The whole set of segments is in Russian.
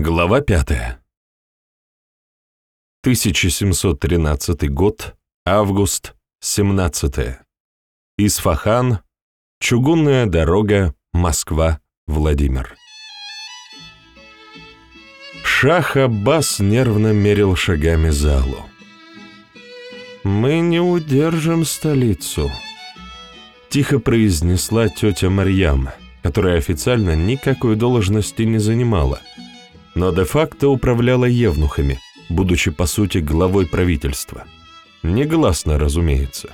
Глава 5. 1713 год, август, 17. Исфахан, чугунная дорога, Москва, Владимир. Шах Аббас нервно мерил шагами залу. «Мы не удержим столицу», — тихо произнесла тетя Марьям, которая официально никакой должности не занимала, но де-факто управляла евнухами, будучи по сути главой правительства. Негласно, разумеется.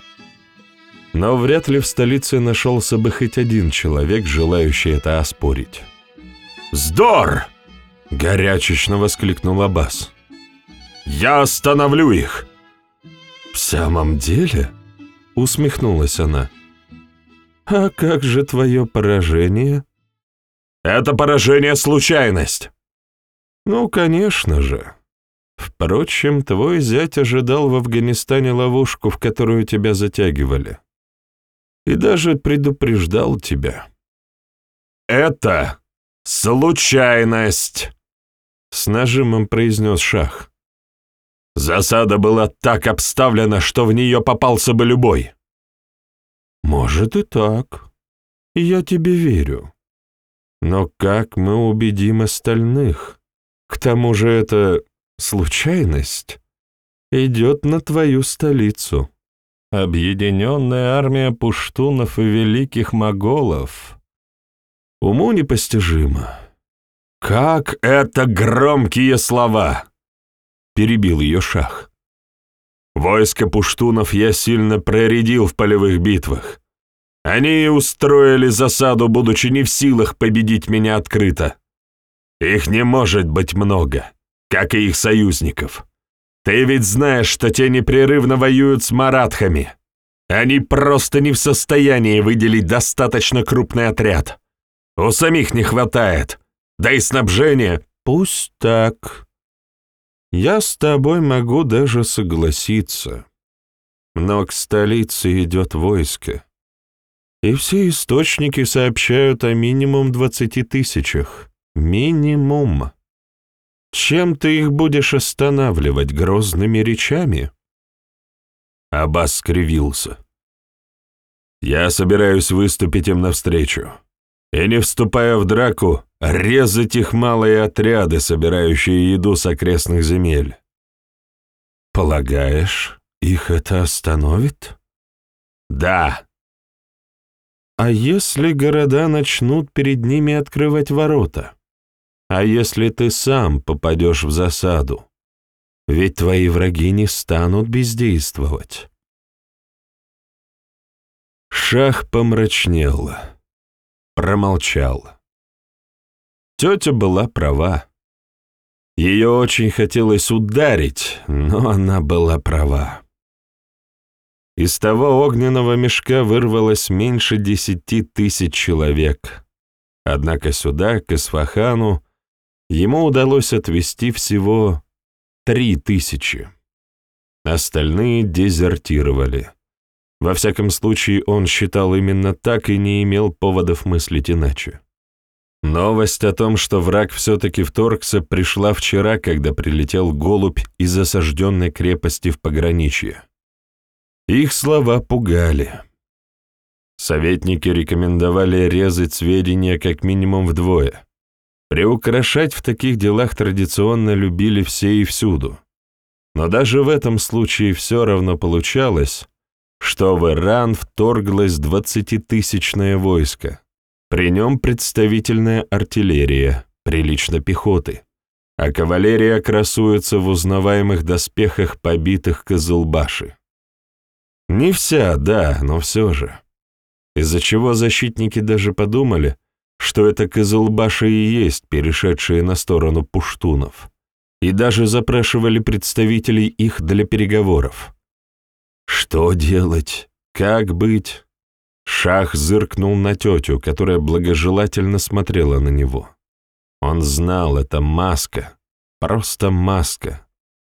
Но вряд ли в столице нашелся бы хоть один человек, желающий это оспорить. «Здор!» — горячечно воскликнул Аббас. «Я остановлю их!» «В самом деле?» — усмехнулась она. «А как же твое поражение?» «Это поражение — случайность!» «Ну, конечно же. Впрочем, твой зять ожидал в Афганистане ловушку, в которую тебя затягивали. И даже предупреждал тебя». «Это случайность!» — с нажимом произнес Шах. «Засада была так обставлена, что в нее попался бы любой». «Может и так. Я тебе верю. Но как мы убедим остальных?» К тому же это случайность идет на твою столицу. Объединенная армия пуштунов и великих моголов. Уму непостижимо. «Как это громкие слова!» — перебил ее шах. «Войско пуштунов я сильно проредил в полевых битвах. Они устроили засаду, будучи не в силах победить меня открыто. Их не может быть много, как и их союзников. Ты ведь знаешь, что те непрерывно воюют с маратхами. Они просто не в состоянии выделить достаточно крупный отряд. У самих не хватает. Да и снабжение... Пусть так. Я с тобой могу даже согласиться. Но к столице идет войско. И все источники сообщают о минимум двадцати тысячах. Минимум. Чем ты их будешь останавливать грозными речами? Аббас скривился. Я собираюсь выступить им навстречу. И не вступая в драку, резать их малые отряды, собирающие еду с окрестных земель. Полагаешь, их это остановит? Да. А если города начнут перед ними открывать ворота? А если ты сам попадешь в засаду? Ведь твои враги не станут бездействовать. Шах помрачнел, промолчал. Тетя была права. Ее очень хотелось ударить, но она была права. Из того огненного мешка вырвалось меньше десяти тысяч человек. Однако сюда, к Исфахану, ему удалось отвести всего три тысячи. Остальные дезертировали. Во всяком случае, он считал именно так и не имел поводов мыслить иначе. Новость о том, что враг все-таки вторгся, пришла вчера, когда прилетел голубь из осажденной крепости в пограничье. Их слова пугали. Советники рекомендовали резать сведения как минимум вдвое. Приукрашать в таких делах традиционно любили все и всюду. Но даже в этом случае все равно получалось, что в Иран вторглось двадцатитысячное войско. При нем представительная артиллерия, прилично пехоты, а кавалерия красуется в узнаваемых доспехах побитых Кызылбаши. Не вся, да, но все же. Из-за чего защитники даже подумали, что это Кызылбаши и есть перешедшие на сторону пуштунов, и даже запрашивали представителей их для переговоров. Что делать? Как быть? Шах зыркнул на тетю, которая благожелательно смотрела на него. Он знал, это маска, просто маска.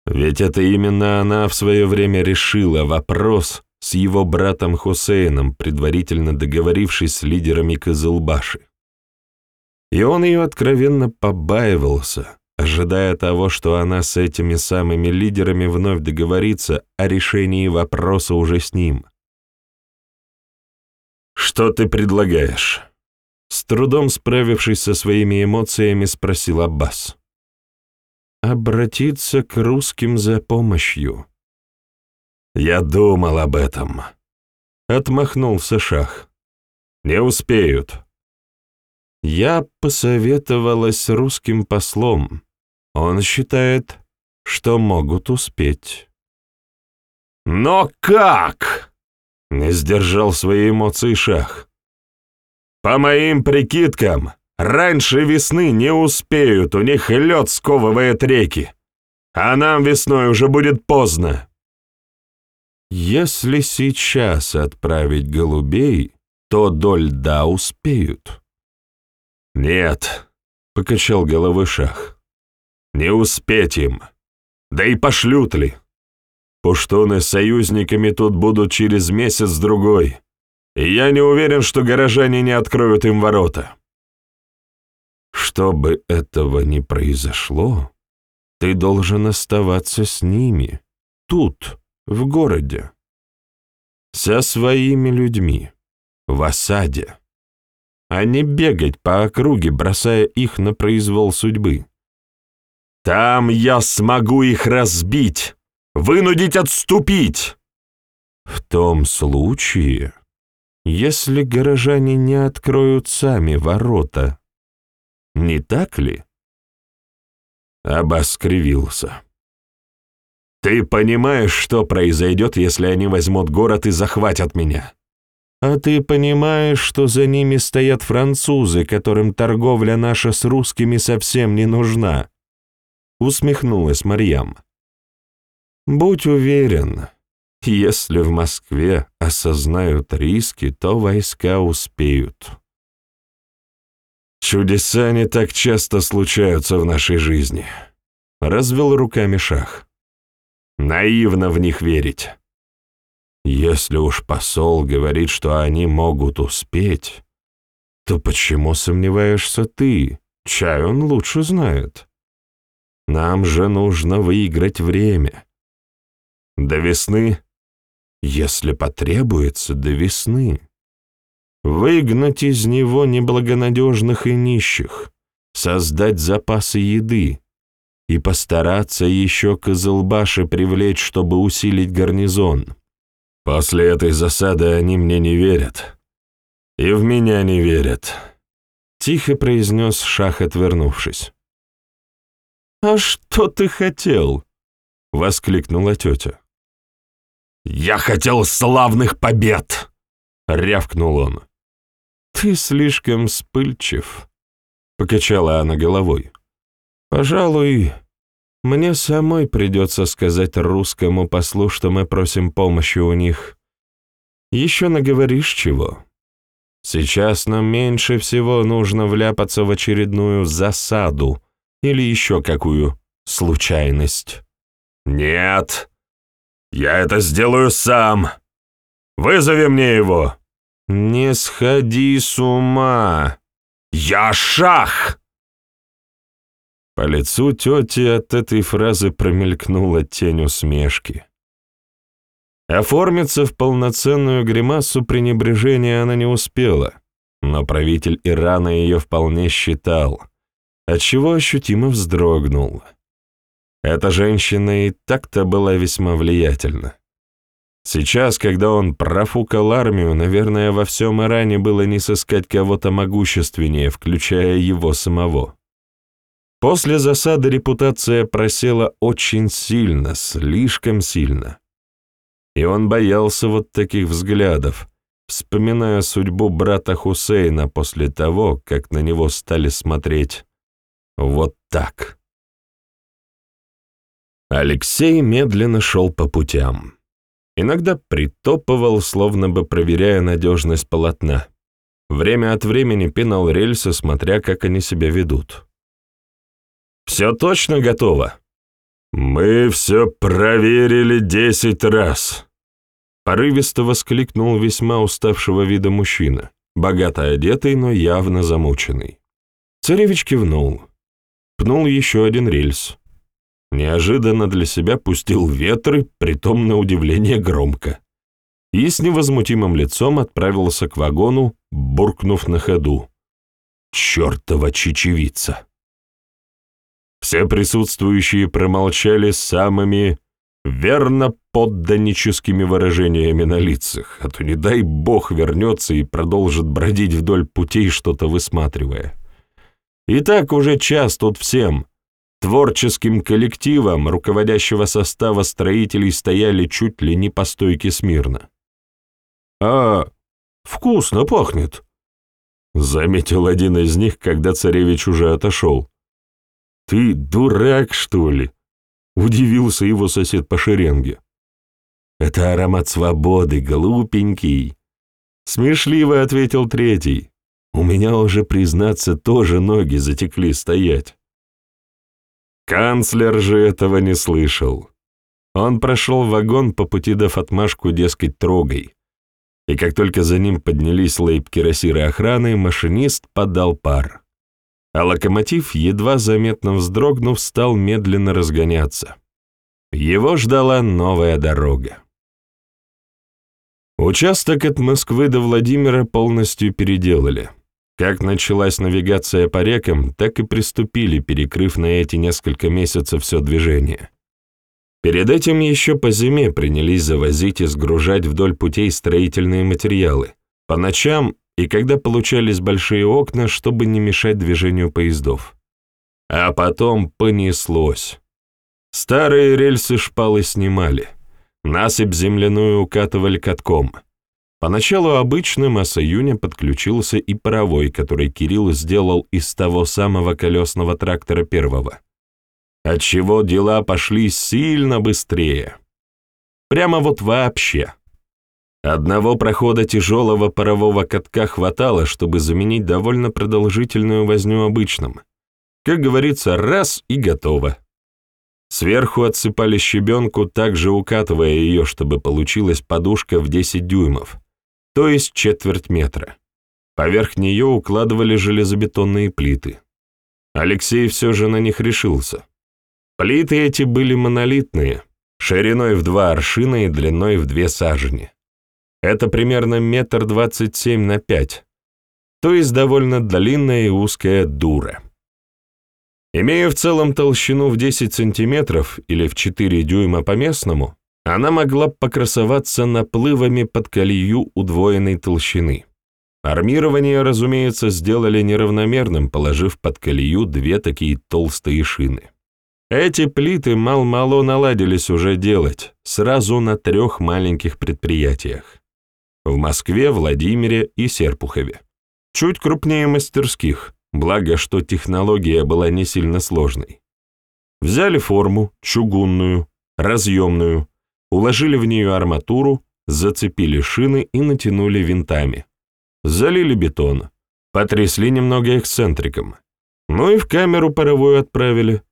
Ведь это именно она в свое время решила вопрос с его братом Хусейном, предварительно договорившись с лидерами Кызылбаши и он ее откровенно побаивался, ожидая того, что она с этими самыми лидерами вновь договорится о решении вопроса уже с ним. «Что ты предлагаешь?» С трудом справившись со своими эмоциями, спросил Аббас. «Обратиться к русским за помощью». «Я думал об этом», — отмахнулся Шах. «Не успеют». Я посоветовалась с русским послом. Он считает, что могут успеть. «Но как?» — не сдержал свои эмоции Шах. «По моим прикидкам, раньше весны не успеют, у них лед сковывает реки, а нам весной уже будет поздно». Если сейчас отправить голубей, то до льда успеют. «Нет», — покачал головой Шах, — «не успеть им. Да и пошлют ли? Пуштуны с союзниками тут будут через месяц-другой, и я не уверен, что горожане не откроют им ворота». «Чтобы этого не произошло, ты должен оставаться с ними, тут, в городе, со своими людьми, в осаде» а не бегать по округе, бросая их на произвол судьбы. Там я смогу их разбить, вынудить отступить. В том случае, если горожане не откроют сами ворота, не так ли? Аббас. «Ты понимаешь, что произойдет, если они возьмут город и захватят меня?» А ты понимаешь, что за ними стоят французы, которым торговля наша с русскими совсем не нужна?» Усмехнулась Марьям. «Будь уверен, если в Москве осознают риски, то войска успеют». «Чудеса не так часто случаются в нашей жизни», — развел руками Шах. «Наивно в них верить». Если уж посол говорит, что они могут успеть, то почему сомневаешься ты? Чай он лучше знает. Нам же нужно выиграть время. До весны, если потребуется, до весны. Выгнать из него неблагонадежных и нищих, создать запасы еды и постараться еще Козылбаши привлечь, чтобы усилить гарнизон. После этой засады они мне не верят. И в меня не верят. Тихо произнес Шах, отвернувшись. «А что ты хотел?» — воскликнула тетя. «Я хотел славных побед!» — рявкнул он. «Ты слишком вспыльчив», — покачала она головой. «Пожалуй, мне самой придется сказать русскому послу, что мы просим помощи у них. Еще наговоришь чего? Сейчас нам меньше всего нужно вляпаться в очередную засаду или еще какую случайность. Нет, я это сделаю сам. Вызови мне его. Не сходи с ума. Я шах! По лицу тети от этой фразы промелькнула тень усмешки. Оформиться в полноценную гримасу пренебрежения она не успела, но правитель Ирана ее вполне считал, отчего ощутимо вздрогнул. Эта женщина и так-то была весьма влиятельна. Сейчас, когда он профукал армию, наверное, во всем Иране было не сыскать кого-то могущественнее, включая его самого. После засады репутация просела очень сильно, слишком сильно. И он боялся вот таких взглядов, вспоминая судьбу брата Хусейна после того, как на него стали смотреть вот так. Алексей медленно шел по путям. Иногда притопывал, словно бы проверяя надежность полотна. Время от времени пинал рельсы, смотря, как они себя ведут. Все точно готово?» «Мы все проверили десять раз», — порывисто воскликнул весьма уставшего вида мужчина, богато одетый, но явно замученный. Царевич кивнул. пнул еще один рельс. Неожиданно для себя пустил ветры, притом на удивление громко. И с невозмутимым лицом отправился к вагону, буркнув на ходу. «Чертова чечевица!» Все присутствующие промолчали самыми верно подданническими выражениями на лицах, а то не дай бог вернется и продолжит бродить вдоль путей, что-то высматривая. И так уже час тут всем, творческим коллективом руководящего состава строителей стояли чуть ли не по стойке смирно. «А, вкусно пахнет», — заметил один из них, когда царевич уже отошел. «Ты дурак, что ли?» — удивился его сосед по шеренге. «Это аромат свободы, глупенький!» Смешливо ответил третий. «У меня уже, признаться, тоже ноги затекли стоять». Канцлер же этого не слышал. Он прошел вагон по пути дав отмашку, дескать, трогай. И как только за ним поднялись лейб-кирасиры охраны, машинист подал пар а локомотив, едва заметно вздрогнув, стал медленно разгоняться. Его ждала новая дорога. Участок от Москвы до Владимира полностью переделали. Как началась навигация по рекам, так и приступили, перекрыв на эти несколько месяцев все движение. Перед этим еще по зиме принялись завозить и сгружать вдоль путей строительные материалы. По ночам и когда получались большие окна, чтобы не мешать движению поездов. А потом понеслось. Старые рельсы шпалы снимали, насыпь земляную укатывали катком. Поначалу обычным, а с июня подключился и паровой, который Кирилл сделал из того самого колесного трактора первого. Отчего дела пошли сильно быстрее. Прямо вот вообще. Одного прохода тяжелого парового катка хватало, чтобы заменить довольно продолжительную возню обычным. Как говорится, раз и готово. Сверху отсыпали щебенку, также укатывая ее, чтобы получилась подушка в 10 дюймов, то есть четверть метра. Поверх нее укладывали железобетонные плиты. Алексей все же на них решился. Плиты эти были монолитные, шириной в два аршина и длиной в две сажени. Это примерно метр двадцать семь на пять, то есть довольно длинная и узкая дура. Имея в целом толщину в 10 сантиметров или в 4 дюйма по местному, она могла покрасоваться наплывами под колею удвоенной толщины. Армирование, разумеется, сделали неравномерным, положив под колею две такие толстые шины. Эти плиты мал-мало наладились уже делать, сразу на трех маленьких предприятиях в Москве, Владимире и Серпухове. Чуть крупнее мастерских, благо что технология была не сильно сложной. Взяли форму, чугунную, разъемную, уложили в нее арматуру, зацепили шины и натянули винтами. Залили бетон, потрясли немного эксцентриком. Ну и в камеру паровую отправили.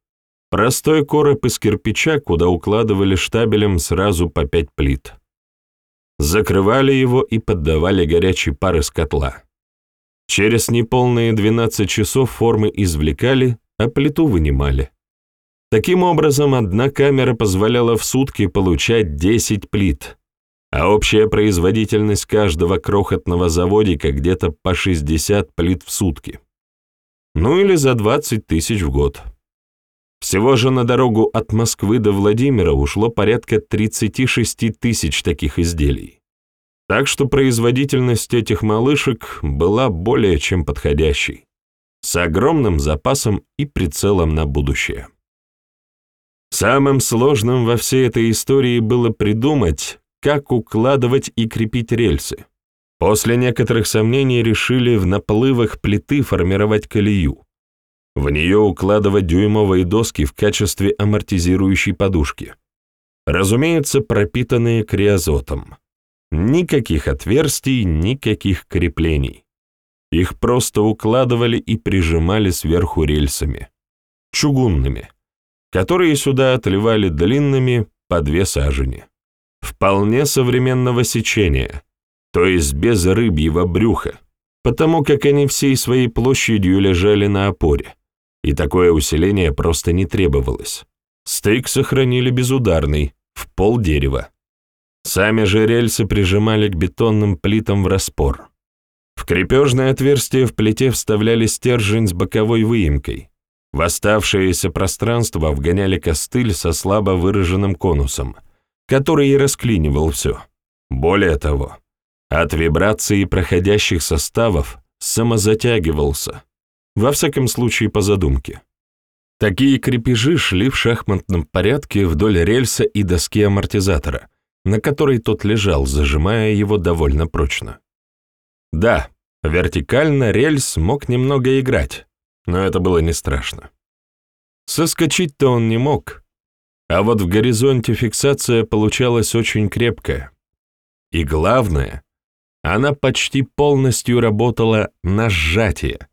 Простой короб из кирпича, куда укладывали штабелем сразу по пять плит закрывали его и поддавали горячий пар из котла. Через неполные 12 часов формы извлекали, а плиту вынимали. Таким образом, одна камера позволяла в сутки получать 10 плит, а общая производительность каждого крохотного заводика где-то по 60 плит в сутки. Ну или за 20 тысяч в год. Всего же на дорогу от Москвы до Владимира ушло порядка 36 тысяч таких изделий. Так что производительность этих малышек была более чем подходящей, с огромным запасом и прицелом на будущее. Самым сложным во всей этой истории было придумать, как укладывать и крепить рельсы. После некоторых сомнений решили в наплывах плиты формировать колею, в нее укладывать дюймовые доски в качестве амортизирующей подушки. Разумеется, пропитанные криозотом. Никаких отверстий, никаких креплений. Их просто укладывали и прижимали сверху рельсами. Чугунными, которые сюда отливали длинными по две сажени. Вполне современного сечения, то есть без рыбьего брюха, потому как они всей своей площадью лежали на опоре и такое усиление просто не требовалось. Стык сохранили безударный, в пол дерева. Сами же рельсы прижимали к бетонным плитам в распор. В крепежное отверстие в плите вставляли стержень с боковой выемкой. В оставшееся пространство вгоняли костыль со слабо выраженным конусом, который и расклинивал все. Более того, от вибрации проходящих составов самозатягивался, во всяком случае по задумке. Такие крепежи шли в шахматном порядке вдоль рельса и доски амортизатора, на которой тот лежал, зажимая его довольно прочно. Да, вертикально рельс мог немного играть, но это было не страшно. Соскочить-то он не мог, а вот в горизонте фиксация получалась очень крепкая. И главное, она почти полностью работала на сжатие,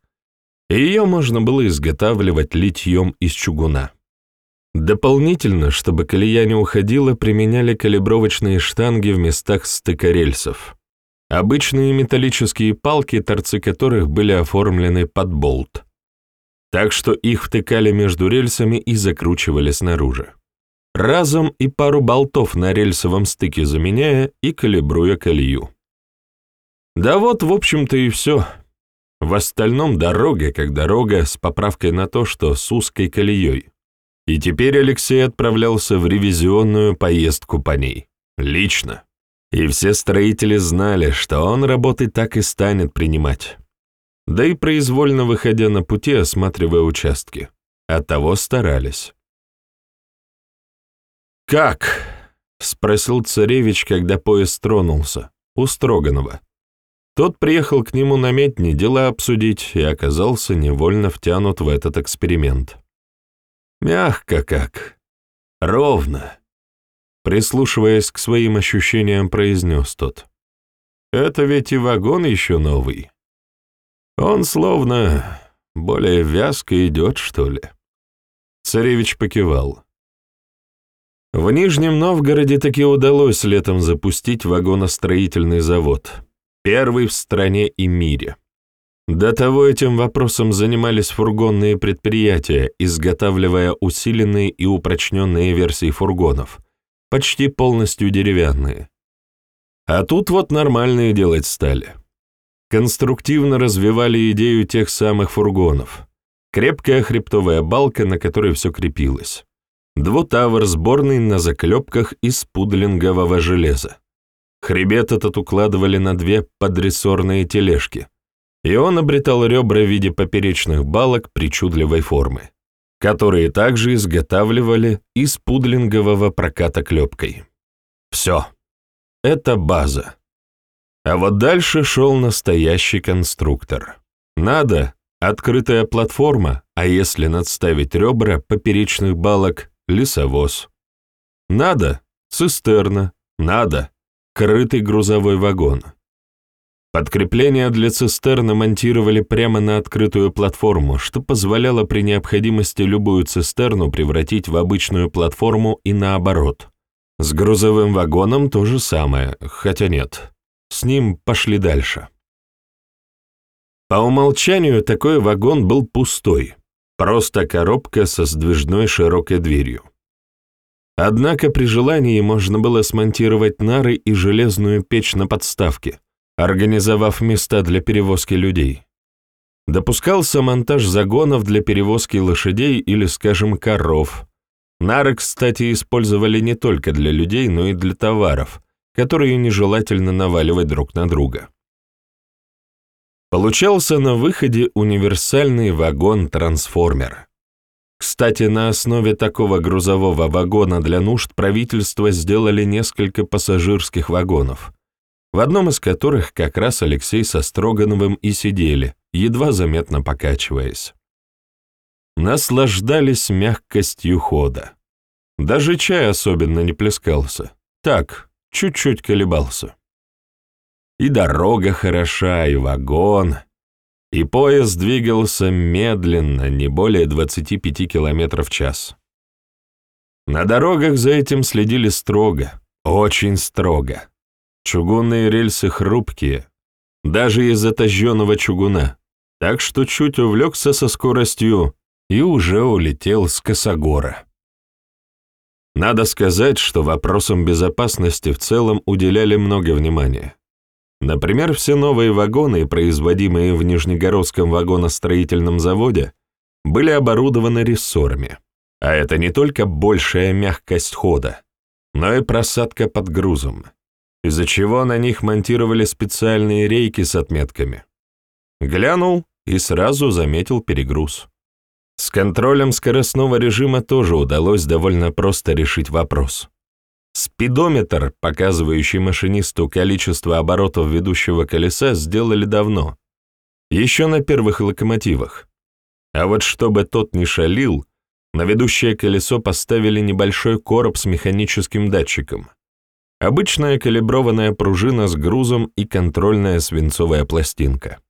ее можно было изготавливать литьем из чугуна. Дополнительно, чтобы колея не уходила, применяли калибровочные штанги в местах стыка рельсов. Обычные металлические палки, торцы которых были оформлены под болт. Так что их втыкали между рельсами и закручивали снаружи. Разом и пару болтов на рельсовом стыке заменяя и калибруя колею. Да вот, в общем-то, и все. В остальном дорога как дорога с поправкой на то, что с узкой колеей. И теперь Алексей отправлялся в ревизионную поездку по ней. Лично. И все строители знали, что он работы так и станет принимать. Да и произвольно выходя на пути, осматривая участки. Оттого старались. «Как?» — спросил царевич, когда поезд тронулся, у Строганова. Тот приехал к нему на медни дела обсудить и оказался невольно втянут в этот эксперимент. Мягко как, ровно. Прислушиваясь к своим ощущениям, произнес тот. Это ведь и вагон еще новый. Он словно более вязко идет, что ли. Царевич покивал. В Нижнем Новгороде таки удалось летом запустить вагоностроительный завод — Первый в стране и мире. До того этим вопросом занимались фургонные предприятия, изготавливая усиленные и упрочненные версии фургонов, почти полностью деревянные. А тут вот нормальные делать стали. Конструктивно развивали идею тех самых фургонов. Крепкая хребтовая балка, на которой все крепилось. Двутавр сборный на заклепках из пудлингового железа. Хребет этот укладывали на две подрессорные тележки, и он обретал ребра в виде поперечных балок причудливой формы, которые также изготавливали из пудлингового проката клепкой. Все. Это база. А вот дальше шел настоящий конструктор. Надо — открытая платформа, а если надставить ребра поперечных балок — лесовоз. Надо — цистерна, надо крытый грузовой вагон. Подкрепление для цистерны монтировали прямо на открытую платформу, что позволяло при необходимости любую цистерну превратить в обычную платформу и наоборот. С грузовым вагоном то же самое, хотя нет. С ним пошли дальше. По умолчанию такой вагон был пустой, просто коробка со сдвижной широкой дверью. Однако при желании можно было смонтировать нары и железную печь на подставке, организовав места для перевозки людей. Допускался монтаж загонов для перевозки лошадей или, скажем, коров. Нары, кстати, использовали не только для людей, но и для товаров, которые нежелательно наваливать друг на друга. Получался на выходе универсальный вагон-трансформер. Кстати, на основе такого грузового вагона для нужд правительство сделали несколько пассажирских вагонов, в одном из которых как раз Алексей со Строгановым и сидели, едва заметно покачиваясь. Наслаждались мягкостью хода. Даже чай особенно не плескался. Так, чуть-чуть колебался. И дорога хороша, и вагон — и поезд двигался медленно, не более 25 км в час. На дорогах за этим следили строго, очень строго. Чугунные рельсы хрупкие, даже из затожженного чугуна, так что чуть увлекся со скоростью и уже улетел с Косогора. Надо сказать, что вопросам безопасности в целом уделяли много внимания. Например, все новые вагоны, производимые в Нижнегородском вагоностроительном заводе, были оборудованы рессорами. А это не только большая мягкость хода, но и просадка под грузом, из-за чего на них монтировали специальные рейки с отметками. Глянул и сразу заметил перегруз. С контролем скоростного режима тоже удалось довольно просто решить вопрос. Спидометр, показывающий машинисту количество оборотов ведущего колеса, сделали давно, еще на первых локомотивах. А вот чтобы тот не шалил, на ведущее колесо поставили небольшой короб с механическим датчиком. Обычная калиброванная пружина с грузом и контрольная свинцовая пластинка.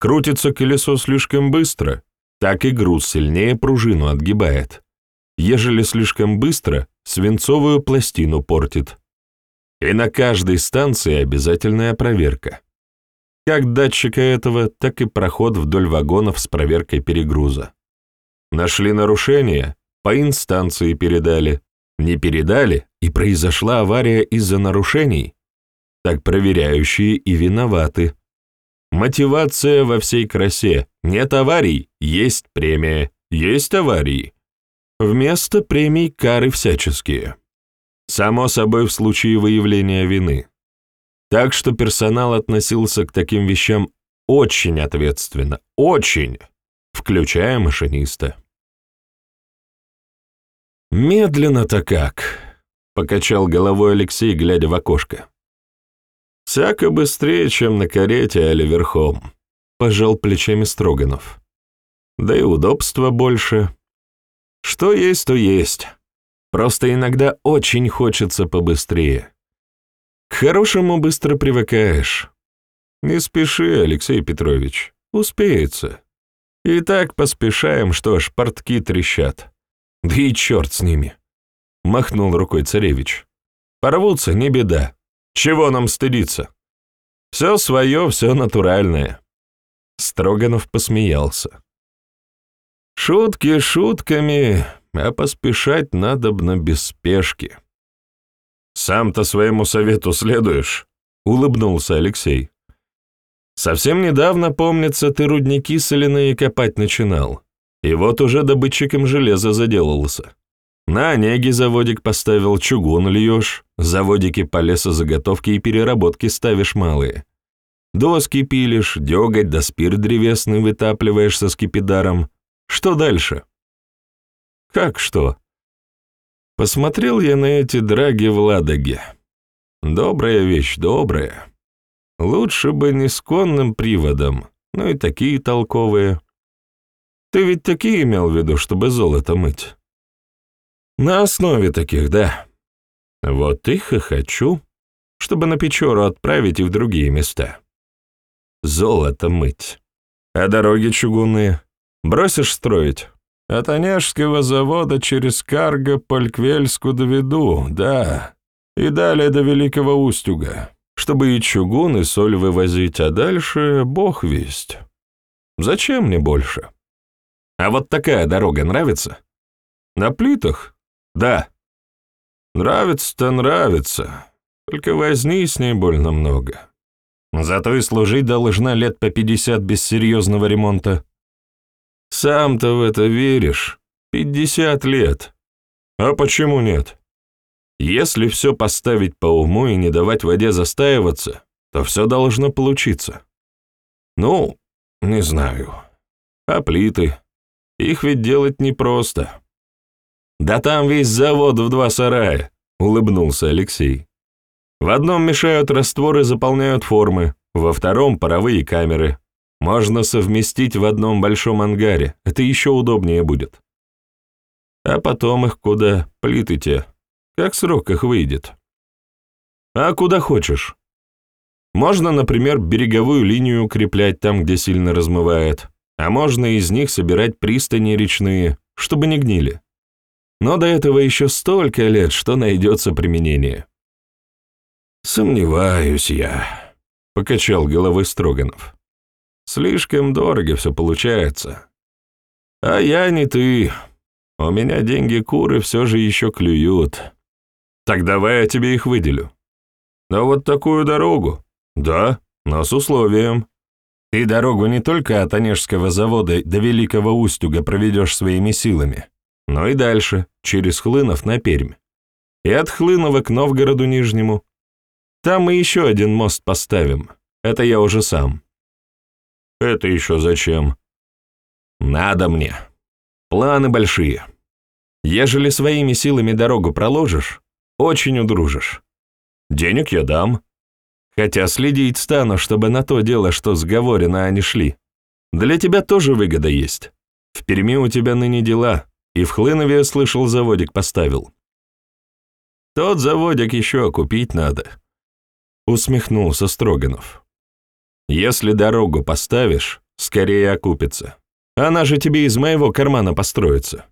Крутится колесо слишком быстро, так и груз сильнее пружину отгибает. Ежели слишком быстро, свинцовую пластину портит. И на каждой станции обязательная проверка. Как датчика этого, так и проход вдоль вагонов с проверкой перегруза. Нашли нарушение, по инстанции передали. Не передали, и произошла авария из-за нарушений. Так проверяющие и виноваты. Мотивация во всей красе. Нет аварий, есть премия. Есть аварии. Вместо премий кары всяческие. Само собой в случае выявления вины. Так что персонал относился к таким вещам очень ответственно, очень включая машиниста. «Медленно-то как!» — покачал головой Алексей, глядя в окошко. «Всяко быстрее, чем на карете или верхом», — пожал плечами Строганов. «Да и удобства больше. Что есть, то есть. Просто иногда очень хочется побыстрее. К хорошему быстро привыкаешь. Не спеши, Алексей Петрович, успеется». И так поспешаем, что ж, портки трещат. Да и черт с ними. Махнул рукой царевич. Порвутся, не беда. Чего нам стыдиться? Все свое, все натуральное. Строганов посмеялся. Шутки шутками, а поспешать надобно без спешки. Сам-то своему совету следуешь, улыбнулся Алексей. Совсем недавно, помнится, ты рудники соляные копать начинал. И вот уже добытчиком железа заделался. На Онеге заводик поставил, чугун льешь, заводики по лесозаготовке и переработке ставишь малые. Доски пилишь, деготь да спирт древесный вытапливаешь со скипидаром. Что дальше? Как что? Посмотрел я на эти драги в Ладоге. Добрая вещь, добрая. Лучше бы не с конным приводом, но и такие толковые. Ты ведь такие имел в виду, чтобы золото мыть? На основе таких, да. Вот их и хочу, чтобы на Печору отправить и в другие места. Золото мыть. А дороги чугунные? Бросишь строить? От Онежского завода через Карго по Льквельску доведу, да, и далее до Великого Устюга чтобы и чугун, и соль вывозить, а дальше бог весть. Зачем мне больше? А вот такая дорога нравится? На плитах? Да. Нравится-то нравится, только возни с ней больно много. Зато и служить должна лет по пятьдесят без серьезного ремонта. Сам-то в это веришь? Пятьдесят лет. А почему нет? Если все поставить по уму и не давать воде застаиваться, то все должно получиться. Ну, не знаю. А плиты? Их ведь делать непросто. Да там весь завод в два сарая, улыбнулся Алексей. В одном мешают растворы, заполняют формы, во втором — паровые камеры. Можно совместить в одном большом ангаре, это еще удобнее будет. А потом их куда? Плиты те. Как срок их выйдет? А куда хочешь. Можно, например, береговую линию укреплять там, где сильно размывает, а можно из них собирать пристани речные, чтобы не гнили. Но до этого еще столько лет, что найдется применение. «Сомневаюсь я», — покачал головой Строганов. «Слишком дорого все получается. А я не ты. У меня деньги куры все же еще клюют. Так давай я тебе их выделю. На вот такую дорогу? Да, но с условием. Ты дорогу не только от Онежского завода до Великого Устюга проведешь своими силами, но и дальше, через Хлынов на Пермь. И от Хлынова к Новгороду Нижнему. Там мы еще один мост поставим. Это я уже сам. Это еще зачем? Надо мне. Планы большие. Ежели своими силами дорогу проложишь, очень удружишь. Денег я дам. Хотя следить стану, чтобы на то дело, что сговорено, они шли. Для тебя тоже выгода есть. В Перми у тебя ныне дела, и в Хлынове, слышал, заводик поставил. Тот заводик еще купить надо. Усмехнулся Строганов. Если дорогу поставишь, скорее окупится. Она же тебе из моего кармана построится.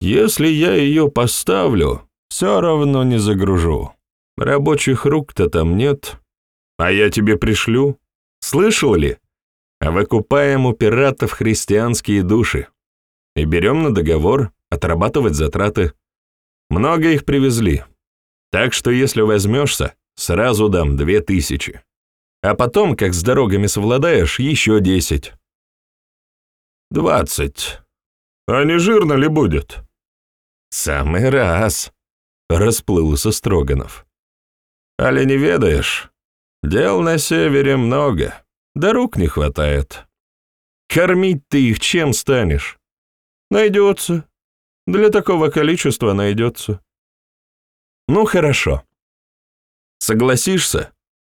Если я ее поставлю, все равно не загружу. Рабочих рук-то там нет. А я тебе пришлю. Слышал ли? А выкупаем у пиратов христианские души. И берем на договор отрабатывать затраты. Много их привезли. Так что если возьмешься, сразу дам две тысячи. А потом, как с дорогами совладаешь, еще десять. Двадцать. А не жирно ли будет? Самый раз, расплылся Строганов. Али не ведаешь? Дел на севере много, дорог не хватает. Кормить ты их чем станешь? Найдется. Для такого количества найдется. Ну, хорошо. Согласишься?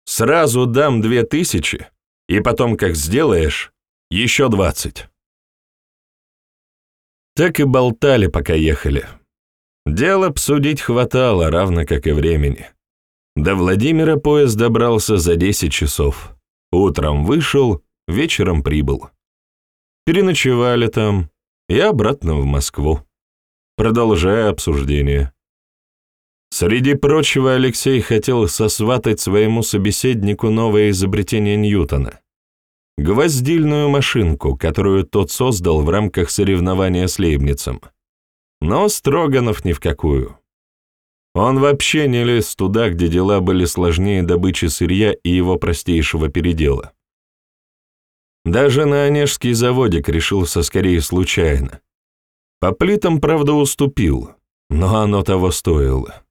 Сразу дам две тысячи, и потом, как сделаешь, еще двадцать. Так и болтали, пока ехали. Дело обсудить хватало, равно как и времени. До Владимира поезд добрался за 10 часов. Утром вышел, вечером прибыл. Переночевали там и обратно в Москву, продолжая обсуждение. Среди прочего Алексей хотел сосватать своему собеседнику новое изобретение Ньютона — гвоздильную машинку, которую тот создал в рамках соревнования с Лейбницем. Но Строганов ни в какую. Он вообще не лез туда, где дела были сложнее добычи сырья и его простейшего передела. Даже на Онежский заводик решился скорее случайно. По плитам, правда, уступил, но оно того стоило.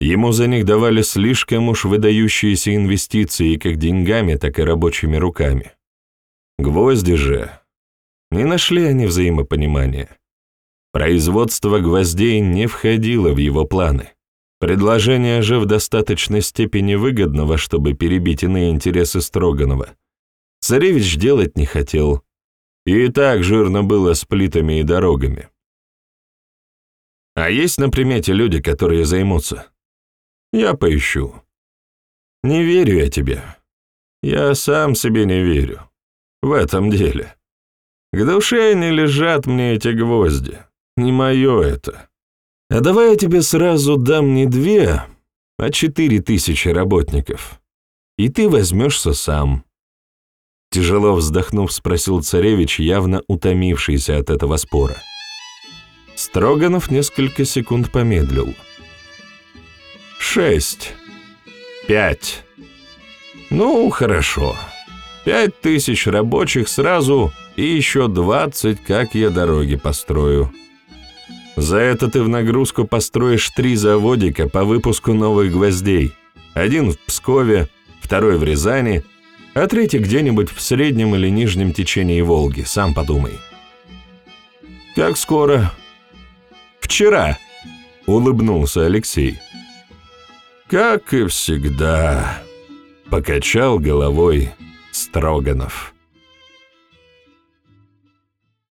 Ему за них давали слишком уж выдающиеся инвестиции как деньгами, так и рабочими руками. Гвозди же... Не нашли они взаимопонимания. Производство гвоздей не входило в его планы. Предложение же в достаточной степени выгодного, чтобы перебить иные интересы Строганова. Царевич делать не хотел. И так жирно было с плитами и дорогами. А есть на примете люди, которые займутся? Я поищу. Не верю я тебе. Я сам себе не верю. В этом деле. К душе не лежат мне эти гвозди. Не мое это. А давай я тебе сразу дам не две, а четыре тысячи работников. И ты возьмешься сам. Тяжело вздохнув, спросил царевич, явно утомившийся от этого спора. Строганов несколько секунд помедлил. «Шесть. Пять. Ну, хорошо. Пять тысяч рабочих сразу и еще двадцать, как я дороги построю». За это ты в нагрузку построишь три заводика по выпуску новых гвоздей. Один в Пскове, второй в Рязани, а третий где-нибудь в среднем или нижнем течении Волги, сам подумай. Как скоро? Вчера, улыбнулся Алексей. Как и всегда, покачал головой Строганов.